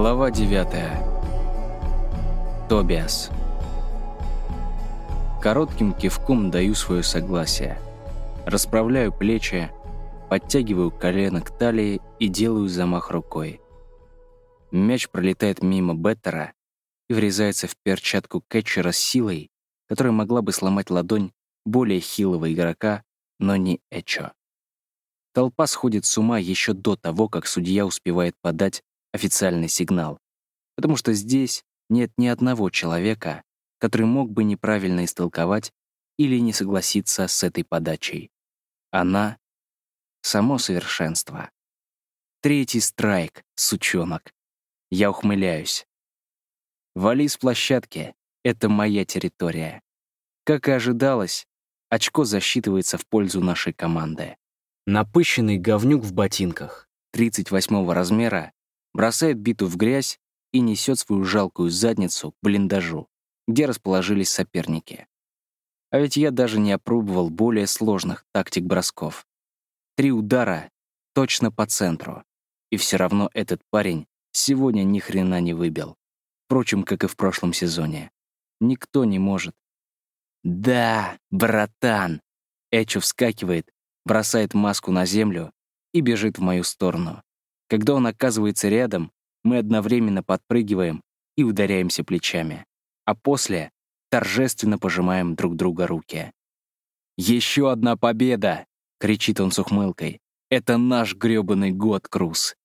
Глава 9. Тобиас. Коротким кивком даю свое согласие. Расправляю плечи, подтягиваю колено к талии и делаю замах рукой. Мяч пролетает мимо Беттера и врезается в перчатку кетчера с силой, которая могла бы сломать ладонь более хилого игрока, но не Эчо. Толпа сходит с ума еще до того, как судья успевает подать официальный сигнал. Потому что здесь нет ни одного человека, который мог бы неправильно истолковать или не согласиться с этой подачей. Она — само совершенство. Третий страйк, сучонок. Я ухмыляюсь. Вали с площадки — это моя территория. Как и ожидалось, очко засчитывается в пользу нашей команды. Напыщенный говнюк в ботинках, 38 размера, бросает биту в грязь и несет свою жалкую задницу к блиндажу, где расположились соперники. А ведь я даже не опробовал более сложных тактик бросков. Три удара точно по центру. И все равно этот парень сегодня ни хрена не выбил. Впрочем, как и в прошлом сезоне. Никто не может. «Да, братан!» Эчо вскакивает, бросает маску на землю и бежит в мою сторону. Когда он оказывается рядом, мы одновременно подпрыгиваем и ударяемся плечами, а после торжественно пожимаем друг друга руки. «Еще одна победа!» — кричит он с ухмылкой. «Это наш грёбаный год, Круз!»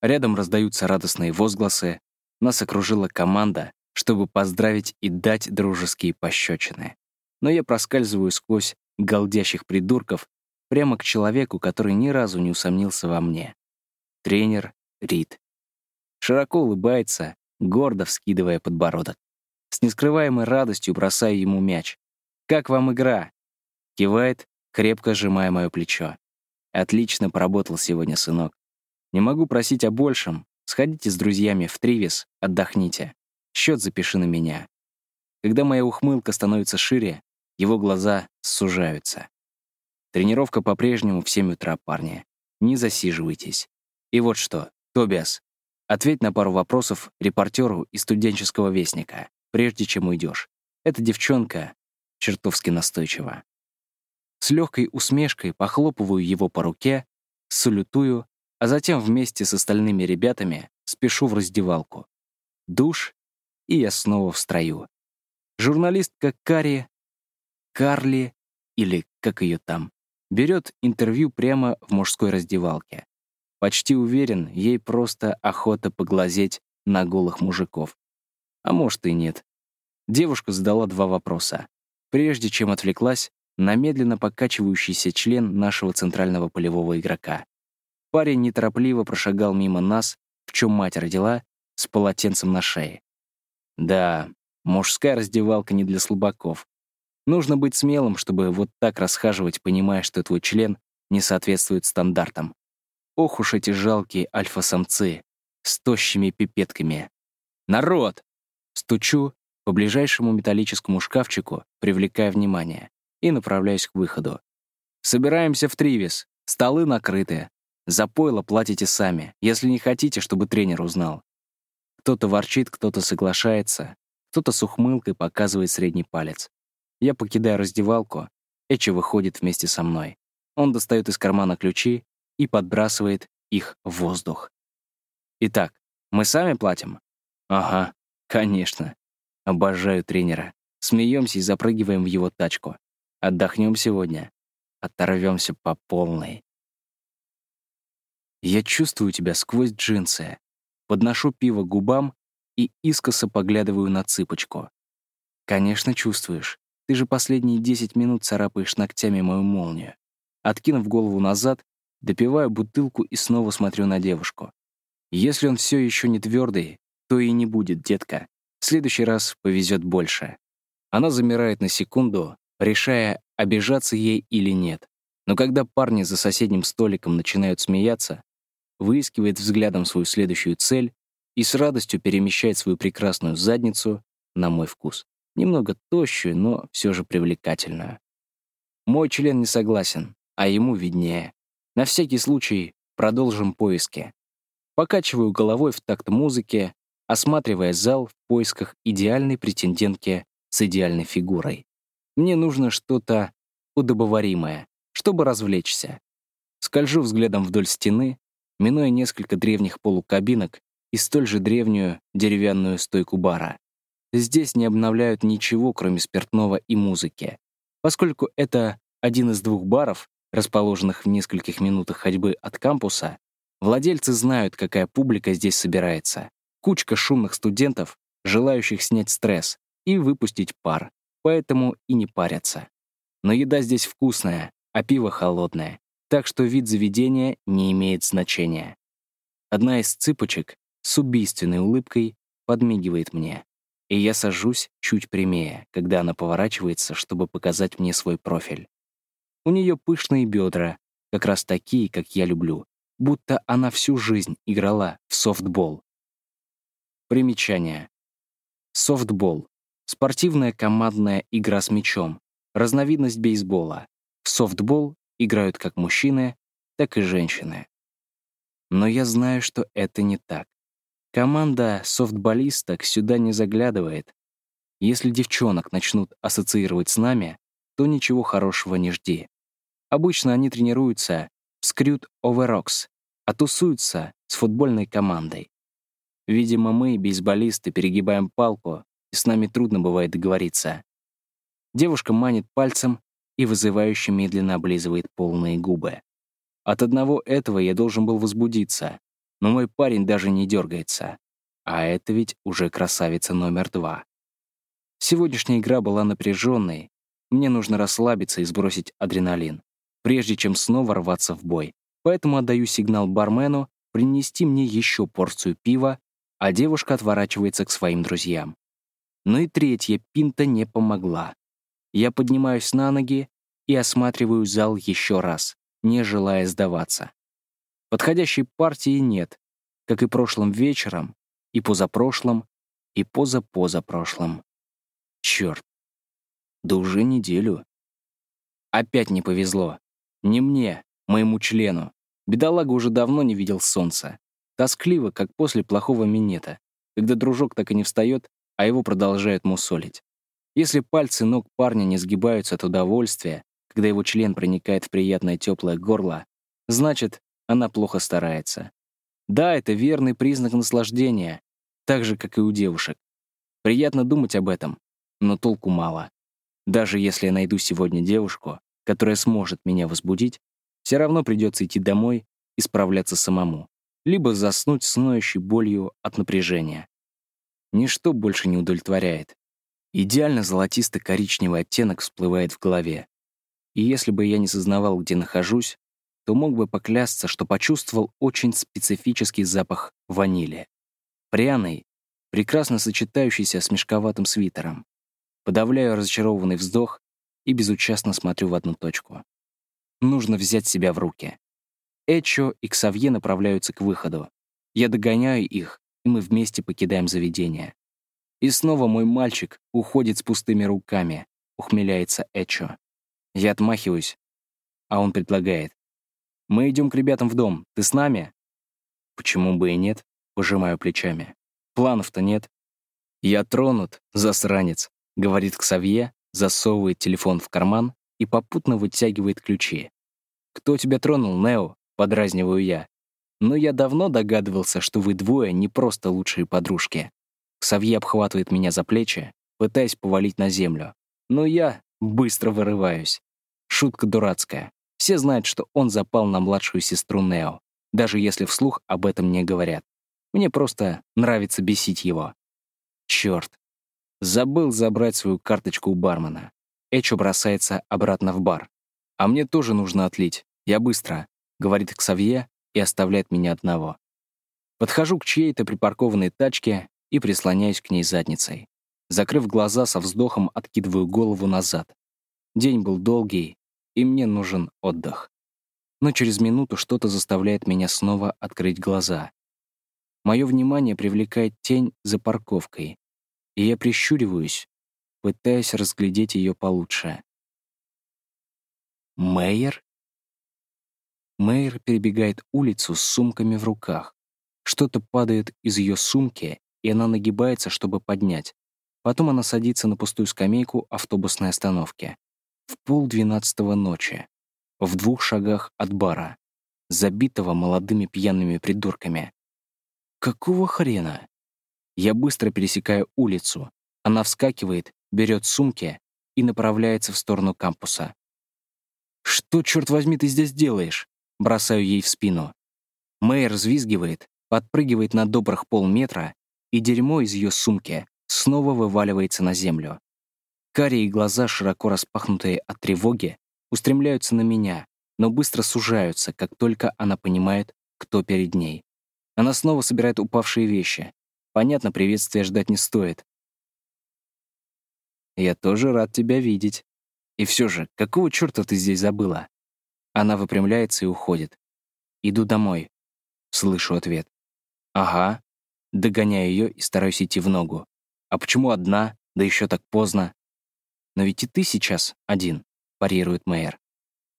Рядом раздаются радостные возгласы. Нас окружила команда, чтобы поздравить и дать дружеские пощечины. Но я проскальзываю сквозь голдящих придурков прямо к человеку, который ни разу не усомнился во мне тренер Рид. Широко улыбается, гордо вскидывая подбородок. С нескрываемой радостью бросаю ему мяч. «Как вам игра?» Кивает, крепко сжимая мое плечо. «Отлично поработал сегодня, сынок. Не могу просить о большем. Сходите с друзьями в Тривис, отдохните. Счет запиши на меня». Когда моя ухмылка становится шире, его глаза сужаются. Тренировка по-прежнему в 7 утра, парни. Не засиживайтесь. И вот что, Тобиас, ответь на пару вопросов репортеру из студенческого вестника, прежде чем уйдешь. Эта девчонка чертовски настойчива. С легкой усмешкой похлопываю его по руке, салютую, а затем вместе с остальными ребятами спешу в раздевалку. Душ, и я снова в строю. Журналистка Кари, Карли, или как ее там, берет интервью прямо в мужской раздевалке. Почти уверен, ей просто охота поглазеть на голых мужиков. А может и нет. Девушка задала два вопроса. Прежде чем отвлеклась на медленно покачивающийся член нашего центрального полевого игрока. Парень неторопливо прошагал мимо нас, в чем мать родила, с полотенцем на шее. Да, мужская раздевалка не для слабаков. Нужно быть смелым, чтобы вот так расхаживать, понимая, что твой член не соответствует стандартам. Ох уж эти жалкие альфа-самцы с тощими пипетками. «Народ!» Стучу по ближайшему металлическому шкафчику, привлекая внимание, и направляюсь к выходу. «Собираемся в Тривис. Столы накрыты. За пойло платите сами, если не хотите, чтобы тренер узнал». Кто-то ворчит, кто-то соглашается, кто-то с ухмылкой показывает средний палец. Я покидаю раздевалку, Эчи выходит вместе со мной. Он достает из кармана ключи и подбрасывает их в воздух. Итак, мы сами платим? Ага, конечно. Обожаю тренера. Смеемся и запрыгиваем в его тачку. Отдохнем сегодня. Оторвемся по полной. Я чувствую тебя сквозь джинсы. Подношу пиво губам и искоса поглядываю на цыпочку. Конечно, чувствуешь. Ты же последние 10 минут царапаешь ногтями мою молнию. Откинув голову назад, Допиваю бутылку и снова смотрю на девушку. Если он все еще не твердый, то и не будет, детка. В следующий раз повезет больше. Она замирает на секунду, решая, обижаться ей или нет. Но когда парни за соседним столиком начинают смеяться, выискивает взглядом свою следующую цель и с радостью перемещает свою прекрасную задницу на мой вкус. Немного тощую, но все же привлекательную. Мой член не согласен, а ему виднее. На всякий случай продолжим поиски. Покачиваю головой в такт музыки, осматривая зал в поисках идеальной претендентки с идеальной фигурой. Мне нужно что-то удобоваримое, чтобы развлечься. Скольжу взглядом вдоль стены, минуя несколько древних полукабинок и столь же древнюю деревянную стойку бара. Здесь не обновляют ничего, кроме спиртного и музыки. Поскольку это один из двух баров, расположенных в нескольких минутах ходьбы от кампуса, владельцы знают, какая публика здесь собирается. Кучка шумных студентов, желающих снять стресс и выпустить пар, поэтому и не парятся. Но еда здесь вкусная, а пиво холодное, так что вид заведения не имеет значения. Одна из цыпочек с убийственной улыбкой подмигивает мне, и я сажусь чуть прямее, когда она поворачивается, чтобы показать мне свой профиль. У нее пышные бедра, как раз такие, как я люблю, будто она всю жизнь играла в софтбол. Примечание. Софтбол — спортивная командная игра с мячом, разновидность бейсбола. В софтбол играют как мужчины, так и женщины. Но я знаю, что это не так. Команда софтболисток сюда не заглядывает. Если девчонок начнут ассоциировать с нами, то ничего хорошего не жди. Обычно они тренируются в Скрют Оверокс, а тусуются с футбольной командой. Видимо, мы, бейсболисты, перегибаем палку, и с нами трудно бывает договориться. Девушка манит пальцем и вызывающе медленно облизывает полные губы. От одного этого я должен был возбудиться, но мой парень даже не дергается. А это ведь уже красавица номер два. Сегодняшняя игра была напряженной. Мне нужно расслабиться и сбросить адреналин, прежде чем снова рваться в бой. Поэтому отдаю сигнал бармену принести мне еще порцию пива, а девушка отворачивается к своим друзьям. Но и третья пинта не помогла. Я поднимаюсь на ноги и осматриваю зал еще раз, не желая сдаваться. Подходящей партии нет, как и прошлым вечером, и позапрошлым, и позапозапрошлым. Черт. Да уже неделю. Опять не повезло. Не мне, моему члену. Бедолага уже давно не видел солнца. Тоскливо, как после плохого минета, когда дружок так и не встает, а его продолжают мусолить. Если пальцы ног парня не сгибаются от удовольствия, когда его член проникает в приятное теплое горло, значит, она плохо старается. Да, это верный признак наслаждения, так же, как и у девушек. Приятно думать об этом, но толку мало. Даже если я найду сегодня девушку, которая сможет меня возбудить, все равно придется идти домой и справляться самому, либо заснуть с ноющей болью от напряжения. Ничто больше не удовлетворяет. Идеально золотисто-коричневый оттенок всплывает в голове. И если бы я не сознавал, где нахожусь, то мог бы поклясться, что почувствовал очень специфический запах ванили. Пряный, прекрасно сочетающийся с мешковатым свитером. Подавляю разочарованный вздох и безучастно смотрю в одну точку. Нужно взять себя в руки. Эчо и Ксавье направляются к выходу. Я догоняю их, и мы вместе покидаем заведение. И снова мой мальчик уходит с пустыми руками, ухмеляется Эчо. Я отмахиваюсь, а он предлагает. «Мы идем к ребятам в дом. Ты с нами?» «Почему бы и нет?» — пожимаю плечами. «Планов-то нет». «Я тронут, засранец», — говорит Ксавье, засовывает телефон в карман и попутно вытягивает ключи. «Кто тебя тронул, Нео?» — подразниваю я. «Но я давно догадывался, что вы двое не просто лучшие подружки. Ксавье обхватывает меня за плечи, пытаясь повалить на землю. Но я быстро вырываюсь. Шутка дурацкая. Все знают, что он запал на младшую сестру Нео, даже если вслух об этом не говорят. Мне просто нравится бесить его. Черт. Забыл забрать свою карточку у бармена. Эчо бросается обратно в бар. «А мне тоже нужно отлить. Я быстро», — говорит Ксавье и оставляет меня одного. Подхожу к чьей-то припаркованной тачке и прислоняюсь к ней задницей. Закрыв глаза, со вздохом откидываю голову назад. День был долгий, и мне нужен отдых. Но через минуту что-то заставляет меня снова открыть глаза. Мое внимание привлекает тень за парковкой, и я прищуриваюсь, пытаясь разглядеть ее получше. Мэйер? Мэйер перебегает улицу с сумками в руках. Что-то падает из ее сумки, и она нагибается, чтобы поднять. Потом она садится на пустую скамейку автобусной остановки. В полдвенадцатого ночи. В двух шагах от бара, забитого молодыми пьяными придурками. Какого хрена? Я быстро пересекаю улицу. Она вскакивает, берет сумки и направляется в сторону кампуса. «Что, черт возьми, ты здесь делаешь?» Бросаю ей в спину. Мэйр взвизгивает, подпрыгивает на добрых полметра, и дерьмо из ее сумки снова вываливается на землю. Карие глаза, широко распахнутые от тревоги, устремляются на меня, но быстро сужаются, как только она понимает, кто перед ней. Она снова собирает упавшие вещи. Понятно, приветствия ждать не стоит. «Я тоже рад тебя видеть. И все же, какого черта ты здесь забыла?» Она выпрямляется и уходит. «Иду домой». Слышу ответ. «Ага». Догоняю ее и стараюсь идти в ногу. «А почему одна? Да еще так поздно». «Но ведь и ты сейчас один», — парирует мэр.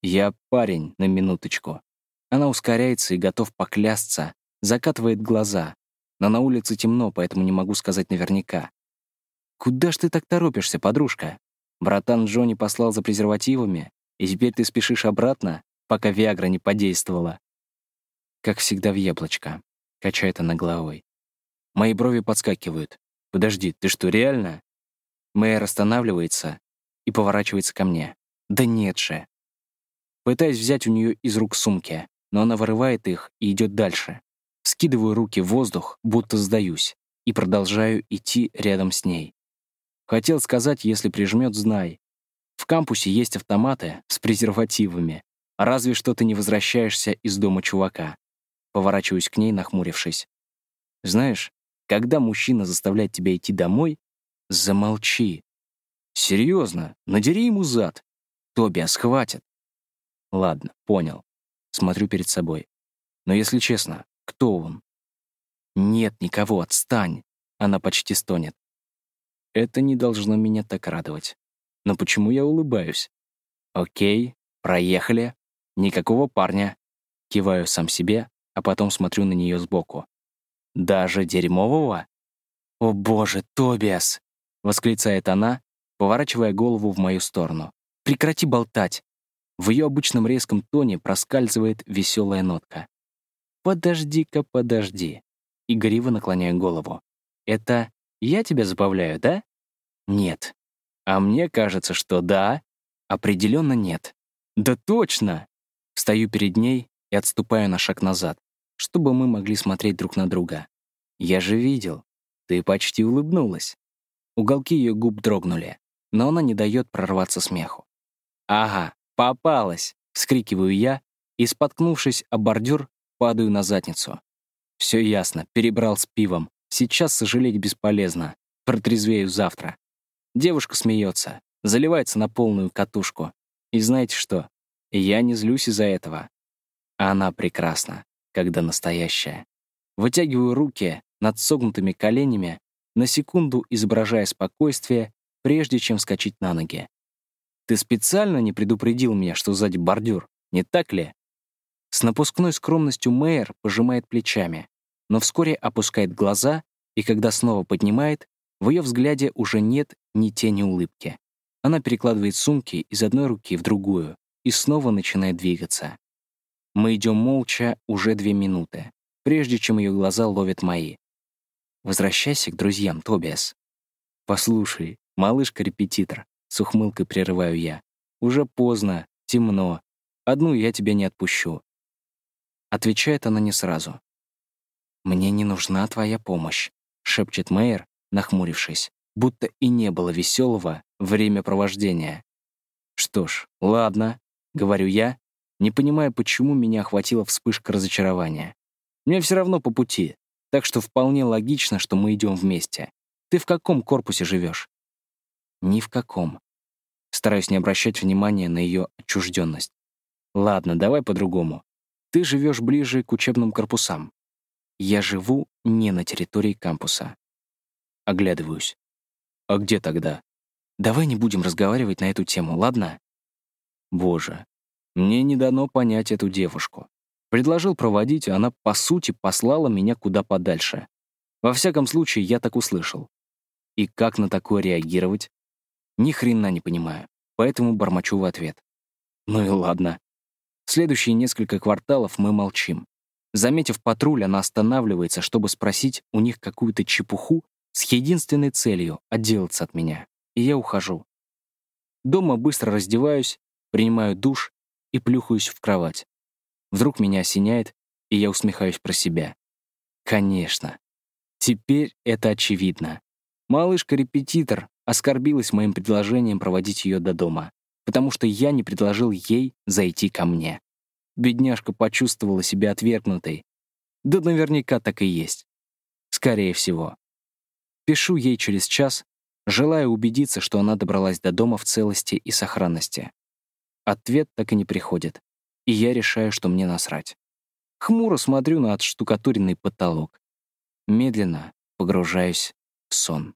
«Я парень, на минуточку». Она ускоряется и готов поклясться, закатывает глаза. Но на улице темно, поэтому не могу сказать наверняка. «Куда ж ты так торопишься, подружка? Братан Джонни послал за презервативами, и теперь ты спешишь обратно, пока Виагра не подействовала?» Как всегда в яблочко. Качает она головой. Мои брови подскакивают. «Подожди, ты что, реально?» Мэйр останавливается и поворачивается ко мне. «Да нет же!» Пытаюсь взять у нее из рук сумки, но она вырывает их и идет дальше. Скидываю руки в воздух, будто сдаюсь, и продолжаю идти рядом с ней. Хотел сказать, если прижмет, знай. В кампусе есть автоматы с презервативами. Разве что ты не возвращаешься из дома чувака. Поворачиваюсь к ней, нахмурившись. Знаешь, когда мужчина заставляет тебя идти домой, замолчи. Серьезно, надери ему зад. Тобиас хватит. Ладно, понял. Смотрю перед собой. Но если честно, кто он? Нет никого, отстань. Она почти стонет. Это не должно меня так радовать. Но почему я улыбаюсь? Окей, проехали. Никакого парня. Киваю сам себе, а потом смотрю на нее сбоку. Даже дерьмового? «О боже, Тобиас!» — восклицает она, поворачивая голову в мою сторону. «Прекрати болтать!» В ее обычном резком тоне проскальзывает веселая нотка. «Подожди-ка, подожди». Игриво наклоняя голову. «Это я тебя забавляю, да?» «Нет». «А мне кажется, что да». «Определенно нет». «Да точно!» Стою перед ней и отступаю на шаг назад, чтобы мы могли смотреть друг на друга. «Я же видел. Ты почти улыбнулась». Уголки ее губ дрогнули, но она не дает прорваться смеху. «Ага, попалась!» — вскрикиваю я и, споткнувшись о бордюр, падаю на задницу. Все ясно, перебрал с пивом. Сейчас сожалеть бесполезно. Протрезвею завтра. Девушка смеется, заливается на полную катушку. И знаете что? Я не злюсь из-за этого. Она прекрасна, когда настоящая. Вытягиваю руки над согнутыми коленями, на секунду изображая спокойствие, прежде чем вскочить на ноги. Ты специально не предупредил меня, что сзади бордюр, не так ли? С напускной скромностью Мэйер пожимает плечами, но вскоре опускает глаза, и когда снова поднимает, в ее взгляде уже нет ни тени улыбки. Она перекладывает сумки из одной руки в другую и снова начинает двигаться. Мы идем молча уже две минуты, прежде чем ее глаза ловят мои. Возвращайся к друзьям, Тобиас. Послушай, малышка-репетитор, с ухмылкой прерываю я. Уже поздно, темно. Одну я тебя не отпущу. Отвечает она не сразу. «Мне не нужна твоя помощь», — шепчет Мэйр, нахмурившись, будто и не было веселого времяпровождения. «Что ж, ладно», — говорю я, не понимая, почему меня охватила вспышка разочарования. «Мне все равно по пути, так что вполне логично, что мы идем вместе. Ты в каком корпусе живешь? Ни в каком. Стараюсь не обращать внимания на ее отчужденность. Ладно, давай по-другому. Ты живешь ближе к учебным корпусам. Я живу не на территории кампуса. Оглядываюсь. А где тогда? Давай не будем разговаривать на эту тему, ладно? Боже, мне не дано понять эту девушку. Предложил проводить, и она, по сути, послала меня куда подальше. Во всяком случае, я так услышал. И как на такое реагировать? Ни хрена не понимаю, поэтому бормочу в ответ. Ну и ладно. Следующие несколько кварталов мы молчим. Заметив патруль, она останавливается, чтобы спросить у них какую-то чепуху с единственной целью — отделаться от меня. И я ухожу. Дома быстро раздеваюсь, принимаю душ и плюхаюсь в кровать. Вдруг меня осеняет, и я усмехаюсь про себя. Конечно. Теперь это очевидно. Малышка-репетитор оскорбилась моим предложением проводить ее до дома, потому что я не предложил ей зайти ко мне. Бедняжка почувствовала себя отвергнутой. Да наверняка так и есть. Скорее всего. Пишу ей через час, желая убедиться, что она добралась до дома в целости и сохранности. Ответ так и не приходит, и я решаю, что мне насрать. Хмуро смотрю на отштукатуренный потолок. Медленно погружаюсь в сон.